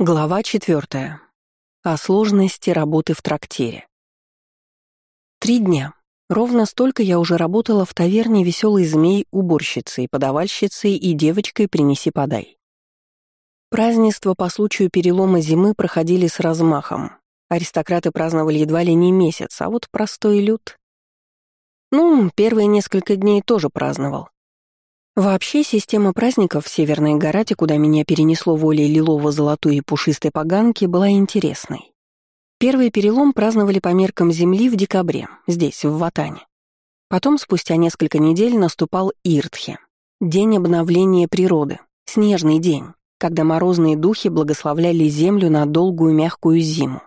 Глава четвертая. О сложности работы в трактире. Три дня. Ровно столько я уже работала в таверне «Веселый змей» уборщицей, подавальщицей и девочкой «Принеси-подай». Празднества по случаю перелома зимы проходили с размахом. Аристократы праздновали едва ли не месяц, а вот простой люд... Ну, первые несколько дней тоже праздновал. Вообще, система праздников в Северной Гарате, куда меня перенесло волей лилово-золотой и пушистой поганки, была интересной. Первый перелом праздновали по меркам Земли в декабре, здесь, в Ватане. Потом, спустя несколько недель, наступал Иртхе — день обновления природы, снежный день, когда морозные духи благословляли Землю на долгую мягкую зиму.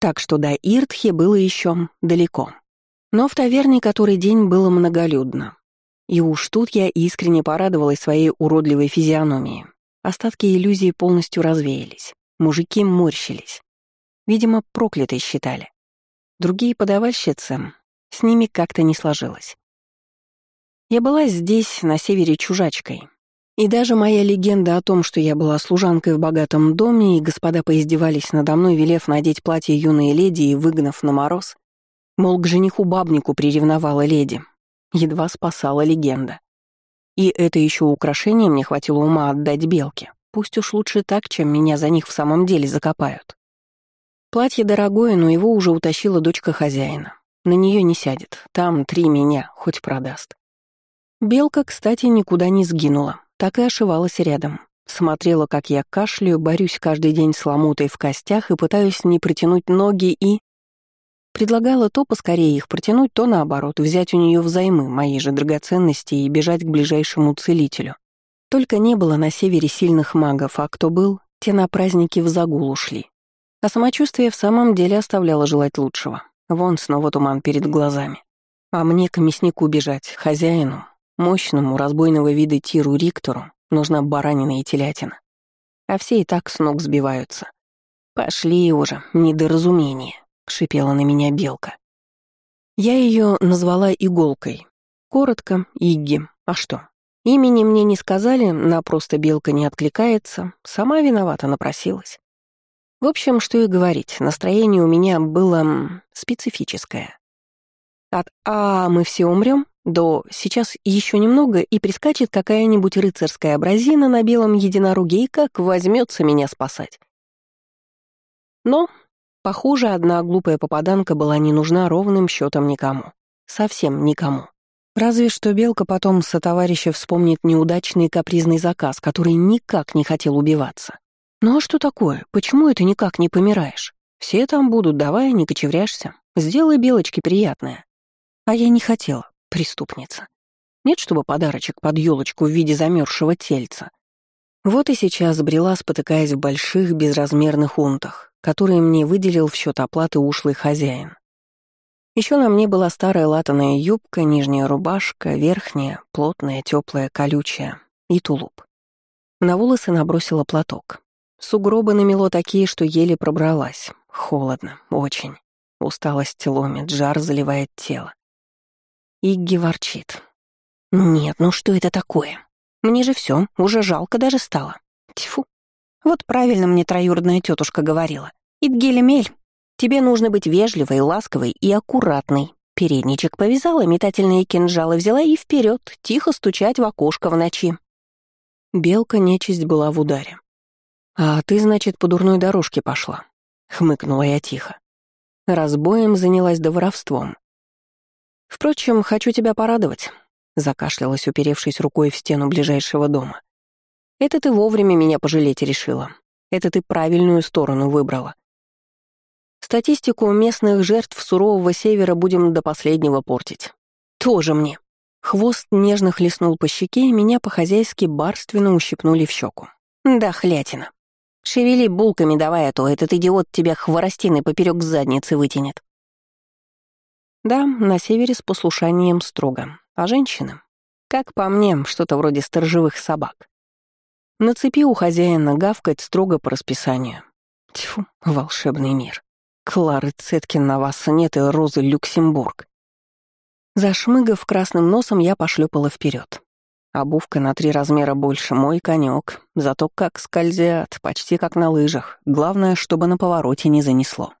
Так что до Иртхе было еще далеко. Но в таверне который день было многолюдно. И уж тут я искренне порадовалась своей уродливой физиономии. Остатки иллюзии полностью развеялись. Мужики морщились. Видимо, проклятой считали. Другие подавальщицы, с ними как-то не сложилось. Я была здесь, на севере, чужачкой. И даже моя легенда о том, что я была служанкой в богатом доме, и господа поиздевались надо мной, велев надеть платье юной леди и выгнав на мороз, мол, к жениху-бабнику приревновала леди, едва спасала легенда. И это еще украшение мне хватило ума отдать белке. Пусть уж лучше так, чем меня за них в самом деле закопают. Платье дорогое, но его уже утащила дочка хозяина. На нее не сядет. Там три меня, хоть продаст. Белка, кстати, никуда не сгинула. Так и ошивалась рядом. Смотрела, как я кашляю, борюсь каждый день с ломотой в костях и пытаюсь не протянуть ноги и... Предлагала то поскорее их протянуть, то наоборот, взять у нее взаймы мои же драгоценности и бежать к ближайшему целителю. Только не было на севере сильных магов, а кто был, те на праздники в загул ушли. А самочувствие в самом деле оставляло желать лучшего. Вон снова туман перед глазами. А мне к мяснику бежать, хозяину, мощному разбойного вида Тиру Риктору, нужна баранина и телятина. А все и так с ног сбиваются. Пошли уже, недоразумение. — шипела на меня белка. Я ее назвала иголкой. Коротко — Игги. А что? Имени мне не сказали, на просто белка не откликается. Сама виновата, напросилась. В общем, что и говорить, настроение у меня было специфическое. От «а, мы все умрем» до «сейчас еще немного» и прискачет какая-нибудь рыцарская образина на белом единороге и как возьмется меня спасать. Но Похоже, одна глупая попаданка была не нужна ровным счетом никому. Совсем никому. Разве что Белка потом со товарища вспомнит неудачный капризный заказ, который никак не хотел убиваться. Ну а что такое? Почему это никак не помираешь? Все там будут, давай, не кочевряшься. Сделай Белочке приятное. А я не хотела, преступница. Нет, чтобы подарочек под елочку в виде замерзшего тельца. Вот и сейчас брела, спотыкаясь в больших безразмерных унтах, которые мне выделил в счет оплаты ушлый хозяин. Еще на мне была старая латаная юбка, нижняя рубашка, верхняя, плотная, теплая, колючая и тулуп. На волосы набросила платок. Сугробы намело такие, что еле пробралась. Холодно, очень. Усталость ломит, жар заливает тело. Игги ворчит. «Нет, ну что это такое? Мне же все, уже жалко даже стало. Тьфу, вот правильно мне троюродная тетушка говорила. Идгелемель, тебе нужно быть вежливой, ласковой и аккуратной. Передничек повязала, метательные кинжалы взяла и вперед, тихо стучать в окошко в ночи. Белка нечисть была в ударе. «А ты, значит, по дурной дорожке пошла», — хмыкнула я тихо. Разбоем занялась да воровством. «Впрочем, хочу тебя порадовать», — закашлялась, уперевшись рукой в стену ближайшего дома. Это ты вовремя меня пожалеть решила. Это ты правильную сторону выбрала. Статистику местных жертв сурового севера будем до последнего портить. Тоже мне. Хвост нежно хлестнул по щеке, и меня по-хозяйски барственно ущипнули в щеку. Да, хлятина. Шевели булками давай, а то этот идиот тебя хворостиной поперек задницы вытянет. Да, на севере с послушанием строго. А женщины? Как по мне, что-то вроде сторожевых собак. На цепи у хозяина гавкать строго по расписанию. Тьфу, волшебный мир. Клары Цеткин на вас нет и Розы Люксембург. Зашмыгав красным носом, я пошлепала вперед. Обувка на три размера больше, мой конек. Зато как скользят, почти как на лыжах. Главное, чтобы на повороте не занесло.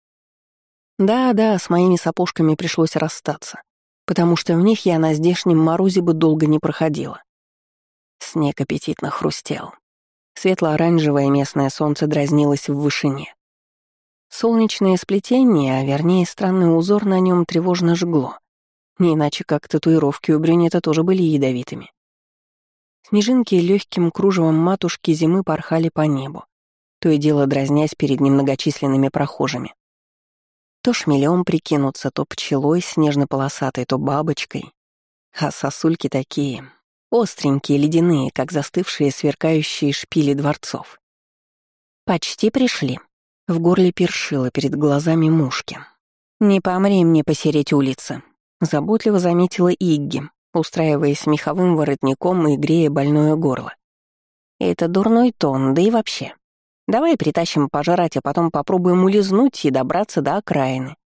Да-да, с моими сапожками пришлось расстаться, потому что в них я на здешнем морозе бы долго не проходила. Снег аппетитно хрустел. Светло-оранжевое местное солнце дразнилось в вышине. Солнечное сплетение, а вернее странный узор на нем тревожно жгло. Не иначе как татуировки у брюнета тоже были ядовитыми. Снежинки легким кружевом матушки зимы порхали по небу, то и дело дразнясь перед немногочисленными прохожими. То шмелем прикинуться, то пчелой снежно-полосатой, то бабочкой. А сосульки такие, остренькие, ледяные, как застывшие сверкающие шпили дворцов. Почти пришли. В горле першило перед глазами мушки. «Не помри мне посереть улицы», — заботливо заметила Игги, устраиваясь меховым воротником и грея больное горло. «Это дурной тон, да и вообще. Давай притащим пожрать, а потом попробуем улизнуть и добраться до окраины.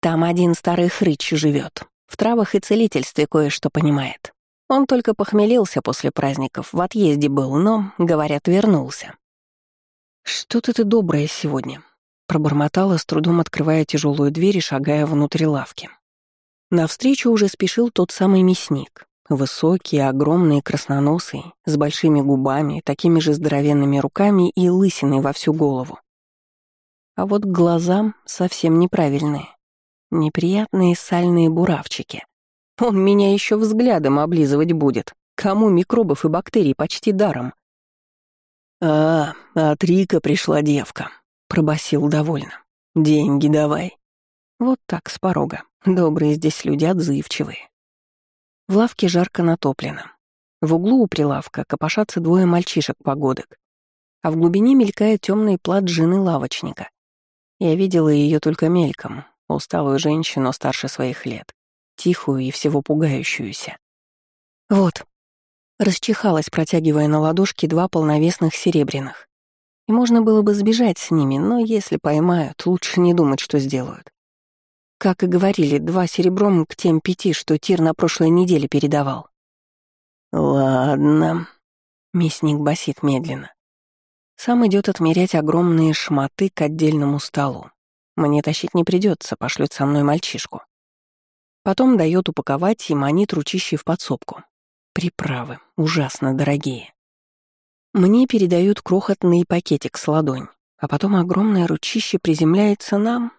Там один старый хрыч живет, в травах и целительстве кое-что понимает. Он только похмелился после праздников, в отъезде был, но, говорят, вернулся. «Что-то ты добрая сегодня», — пробормотала, с трудом открывая тяжелую дверь и шагая внутрь лавки. Навстречу уже спешил тот самый мясник. Высокий, огромный, красноносый, с большими губами, такими же здоровенными руками и лысиной во всю голову. А вот глазам совсем неправильные. Неприятные сальные буравчики. Он меня еще взглядом облизывать будет. Кому микробов и бактерий почти даром. «А, от Рика пришла девка», — пробасил довольно. «Деньги давай». Вот так, с порога. Добрые здесь люди, отзывчивые. В лавке жарко натоплено. В углу у прилавка копошатся двое мальчишек-погодок, а в глубине мелькает темный плат жены лавочника. Я видела ее только мельком, усталую женщину старше своих лет, тихую и всего пугающуюся. Вот. Расчихалась, протягивая на ладошки два полновесных серебряных. И можно было бы сбежать с ними, но если поймают, лучше не думать, что сделают. Как и говорили, два серебром к тем пяти, что Тир на прошлой неделе передавал. «Ладно», — мясник басит медленно. Сам идет отмерять огромные шматы к отдельному столу. Мне тащить не придется, пошлет со мной мальчишку. Потом дает упаковать и манит ручищей в подсобку. Приправы, ужасно дорогие. Мне передают крохотный пакетик с ладонь, а потом огромное ручище приземляется нам,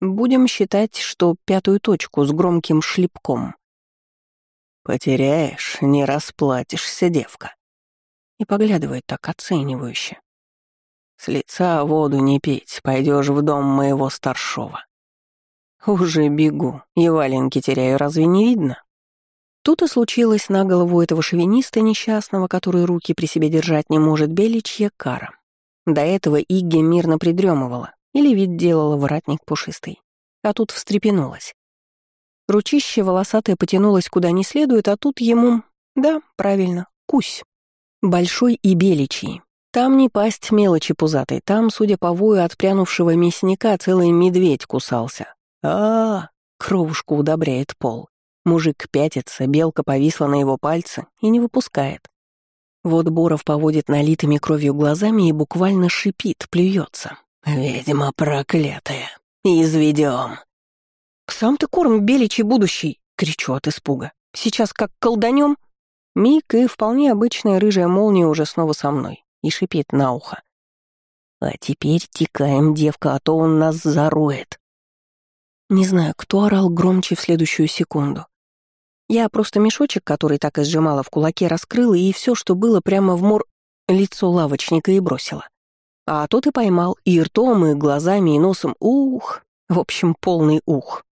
Будем считать, что пятую точку с громким шлепком. «Потеряешь, не расплатишься, девка». И поглядывает так оценивающе. «С лица воду не пить, пойдешь в дом моего старшова». «Уже бегу, и валенки теряю, разве не видно?» Тут и случилось на голову этого шовиниста несчастного, который руки при себе держать не может, беличья кара. До этого Игги мирно придремывала, или вид делала воротник пушистый. А тут встрепенулась. Ручище волосатое потянулось куда не следует, а тут ему... Да, правильно, кусь. Большой и беличий. Там не пасть мелочи пузатой, там, судя по вою отпрянувшего мясника, целый медведь кусался. А, кровушку удобряет пол. Мужик пятится, белка повисла на его пальце и не выпускает. Вот Боров поводит налитыми кровью глазами и буквально шипит, плюется. «Ведьма проклятая! Изведем!» «Сам ты корм беличий будущий!» — кричу от испуга. «Сейчас как колданем!» Миг и вполне обычная рыжая молния уже снова со мной и шипит на ухо. «А теперь текаем, девка, а то он нас зароет!» Не знаю, кто орал громче в следующую секунду. Я просто мешочек, который так и сжимала в кулаке, раскрыла и все, что было прямо в мор... лицо лавочника и бросила. А тот и поймал и ртом, и глазами, и носом. Ух! В общем, полный ух.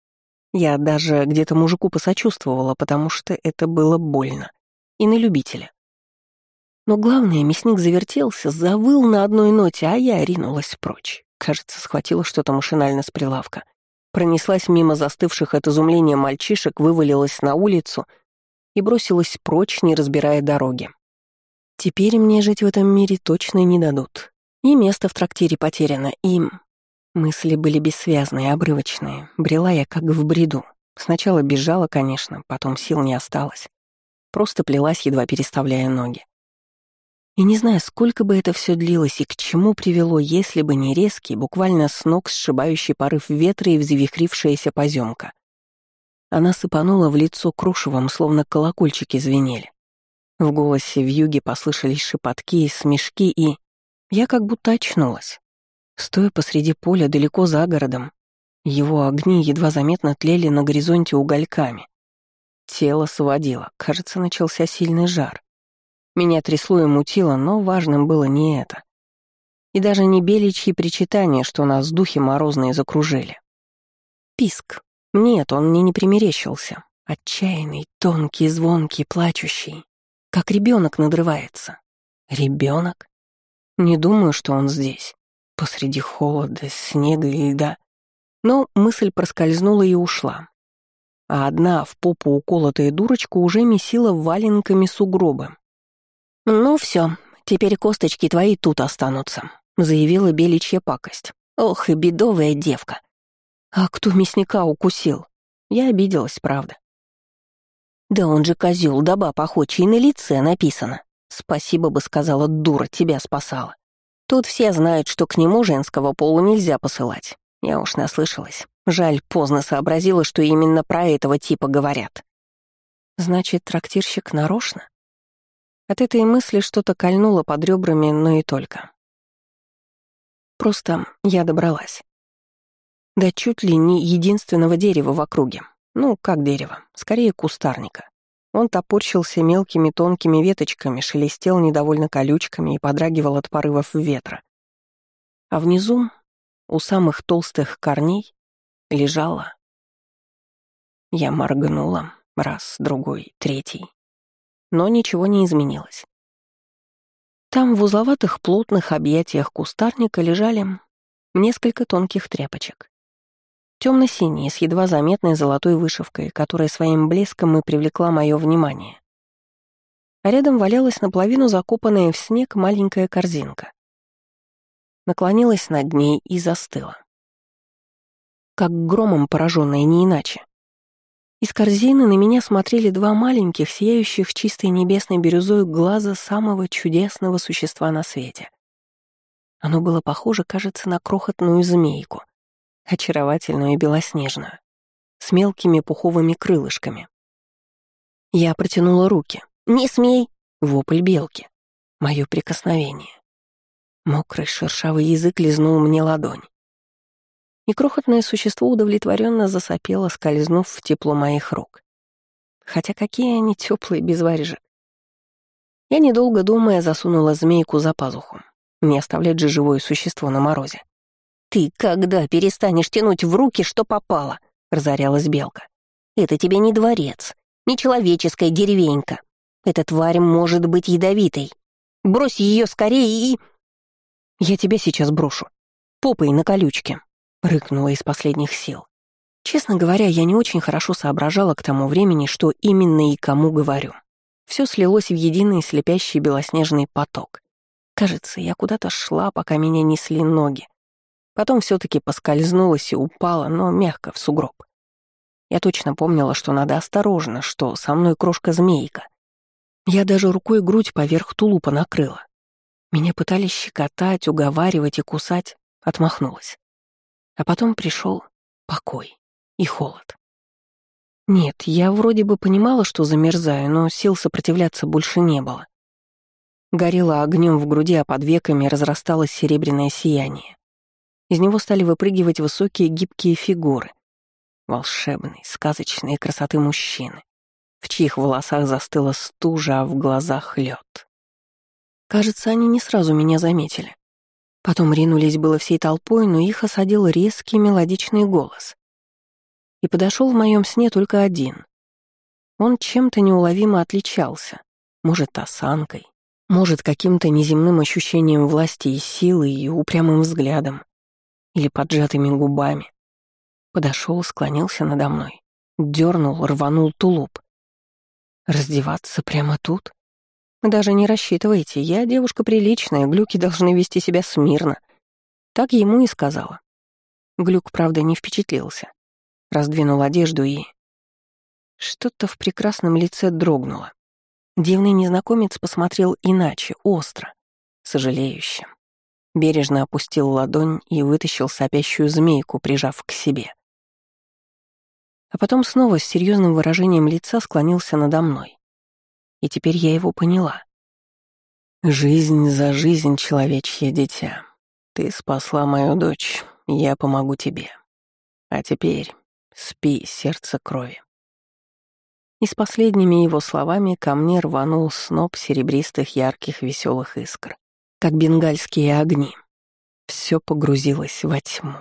Я даже где-то мужику посочувствовала, потому что это было больно. И на любителя. Но главное, мясник завертелся, завыл на одной ноте, а я ринулась прочь. Кажется, схватила что-то машинально с прилавка. Пронеслась мимо застывших от изумления мальчишек, вывалилась на улицу и бросилась прочь, не разбирая дороги. Теперь мне жить в этом мире точно не дадут. И место в трактире потеряно, им. Мысли были бессвязные, обрывочные. Брела я как в бреду. Сначала бежала, конечно, потом сил не осталось. просто плелась, едва переставляя ноги. И не знаю, сколько бы это все длилось и к чему привело, если бы не резкий, буквально с ног сшибающий порыв ветра и взвихрившаяся поземка. Она сыпанула в лицо крушевом, словно колокольчики звенели. В голосе в юге послышались шепотки и смешки, и... Я как будто очнулась. Стоя посреди поля, далеко за городом, его огни едва заметно тлели на горизонте угольками. Тело сводило, кажется, начался сильный жар. Меня трясло и мутило, но важным было не это. И даже не беличьи причитания, что нас духи морозные закружили. Писк. Нет, он мне не примерещился. Отчаянный, тонкий, звонкий, плачущий. Как ребенок надрывается. Ребенок? Не думаю, что он здесь. Посреди холода, снега и льда. Но мысль проскользнула и ушла. А одна в попу уколотая дурочка уже месила валенками сугробы. «Ну все, теперь косточки твои тут останутся», — заявила беличья пакость. «Ох, и бедовая девка!» «А кто мясника укусил?» Я обиделась, правда. «Да он же козел, да баб охочий, на лице написано. Спасибо бы сказала, дура, тебя спасала. Тут все знают, что к нему женского пола нельзя посылать. Я уж наслышалась. Жаль, поздно сообразила, что именно про этого типа говорят. Значит, трактирщик нарочно? От этой мысли что-то кольнуло под ребрами, но и только. Просто я добралась. Да чуть ли не единственного дерева в округе. Ну, как дерево, скорее кустарника. Он топорщился мелкими тонкими веточками, шелестел недовольно колючками и подрагивал от порывов ветра. А внизу у самых толстых корней лежала. Я моргнула раз, другой, третий. Но ничего не изменилось. Там в узловатых плотных объятиях кустарника лежали несколько тонких тряпочек. Темно-синие, с едва заметной золотой вышивкой, которая своим блеском и привлекла мое внимание. А рядом валялась наполовину закопанная в снег маленькая корзинка наклонилась над ней и застыла. Как громом пораженная, не иначе. Из корзины на меня смотрели два маленьких, сияющих чистой небесной бирюзой глаза самого чудесного существа на свете. Оно было похоже, кажется, на крохотную змейку, очаровательную и белоснежную, с мелкими пуховыми крылышками. Я протянула руки. «Не смей!» — вопль белки. Мое прикосновение. Мокрый шершавый язык лизнул мне ладонь. И крохотное существо удовлетворенно засопело, скользнув в тепло моих рук. Хотя какие они теплые без варежек. Я, недолго думая, засунула змейку за пазуху. Не оставлять же живое существо на морозе. «Ты когда перестанешь тянуть в руки, что попало?» — разорялась белка. «Это тебе не дворец, не человеческая деревенька. Эта тварь может быть ядовитой. Брось ее скорее и...» «Я тебя сейчас брошу. Попой на колючке», — рыкнула из последних сил. Честно говоря, я не очень хорошо соображала к тому времени, что именно и кому говорю. Все слилось в единый слепящий белоснежный поток. Кажется, я куда-то шла, пока меня несли ноги. Потом все таки поскользнулась и упала, но мягко, в сугроб. Я точно помнила, что надо осторожно, что со мной крошка-змейка. Я даже рукой грудь поверх тулупа накрыла. Меня пытались щекотать, уговаривать и кусать, отмахнулась. А потом пришел покой и холод. Нет, я вроде бы понимала, что замерзаю, но сил сопротивляться больше не было. Горело огнем в груди, а под веками разрасталось серебряное сияние. Из него стали выпрыгивать высокие гибкие фигуры. Волшебные, сказочные красоты мужчины, в чьих волосах застыла стужа, а в глазах лед. Кажется, они не сразу меня заметили. Потом ринулись было всей толпой, но их осадил резкий мелодичный голос. И подошел в моем сне только один. Он чем-то неуловимо отличался. Может, осанкой, может, каким-то неземным ощущением власти и силы и упрямым взглядом, или поджатыми губами. Подошел, склонился надо мной, дернул, рванул тулуп. Раздеваться прямо тут? Даже не рассчитывайте, я девушка приличная, глюки должны вести себя смирно. Так ему и сказала. Глюк, правда, не впечатлился. Раздвинул одежду и... Что-то в прекрасном лице дрогнуло. Дивный незнакомец посмотрел иначе, остро, сожалеюще. Бережно опустил ладонь и вытащил сопящую змейку, прижав к себе. А потом снова с серьезным выражением лица склонился надо мной. И теперь я его поняла. «Жизнь за жизнь, человечье дитя. Ты спасла мою дочь, я помогу тебе. А теперь спи, сердце крови». И с последними его словами ко мне рванул сноп серебристых ярких веселых искр, как бенгальские огни. Все погрузилось во тьму.